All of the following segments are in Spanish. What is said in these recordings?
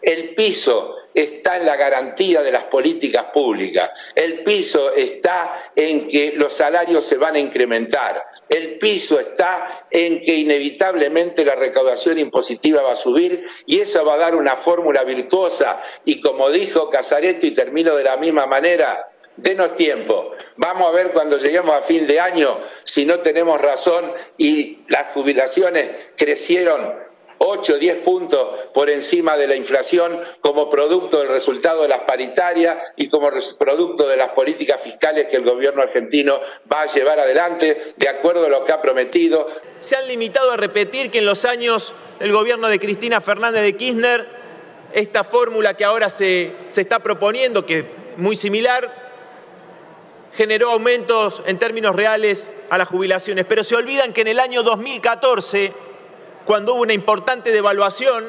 El piso está en la garantía de las políticas públicas. El piso está en que los salarios se van a incrementar. El piso está en que inevitablemente la recaudación impositiva va a subir y eso va a dar una fórmula virtuosa. Y como dijo Casareto, y termino de la misma manera, denos tiempo. Vamos a ver cuando lleguemos a fin de año si no tenemos razón y las jubilaciones crecieron 8 o 10 puntos por encima de la inflación como producto del resultado de las paritarias y como producto de las políticas fiscales que el gobierno argentino va a llevar adelante de acuerdo a lo que ha prometido. Se han limitado a repetir que en los años del gobierno de Cristina Fernández de Kirchner, esta fórmula que ahora se, se está proponiendo, que es muy similar, generó aumentos en términos reales a las jubilaciones, pero se olvidan que en el año 2014 cuando hubo una importante devaluación,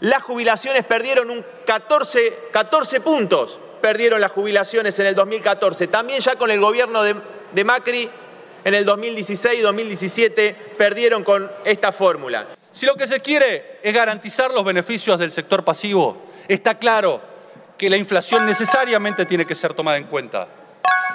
las jubilaciones perdieron un 14, 14 puntos, perdieron las jubilaciones en el 2014. También ya con el gobierno de, de Macri en el 2016 y 2017 perdieron con esta fórmula. Si lo que se quiere es garantizar los beneficios del sector pasivo, está claro que la inflación necesariamente tiene que ser tomada en cuenta.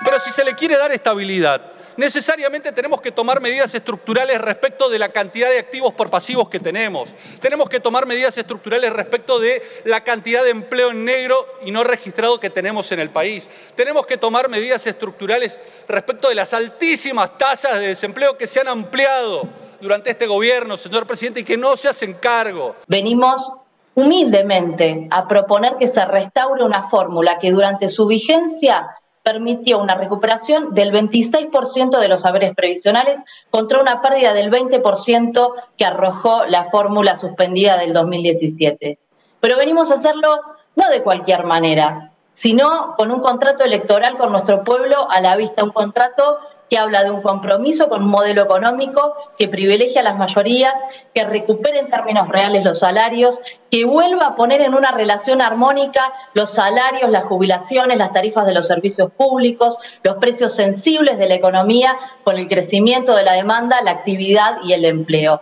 Pero si se le quiere dar estabilidad, necesariamente tenemos que tomar medidas estructurales respecto de la cantidad de activos por pasivos que tenemos. Tenemos que tomar medidas estructurales respecto de la cantidad de empleo en negro y no registrado que tenemos en el país. Tenemos que tomar medidas estructurales respecto de las altísimas tasas de desempleo que se han ampliado durante este gobierno, señor presidente, y que no se hacen cargo. Venimos humildemente a proponer que se restaure una fórmula que durante su vigencia permitió una recuperación del 26% de los saberes previsionales contra una pérdida del 20% que arrojó la fórmula suspendida del 2017. Pero venimos a hacerlo no de cualquier manera, sino con un contrato electoral con nuestro pueblo a la vista, un contrato que habla de un compromiso con un modelo económico que privilegia a las mayorías, que recupere en términos reales los salarios, que vuelva a poner en una relación armónica los salarios, las jubilaciones, las tarifas de los servicios públicos, los precios sensibles de la economía con el crecimiento de la demanda, la actividad y el empleo.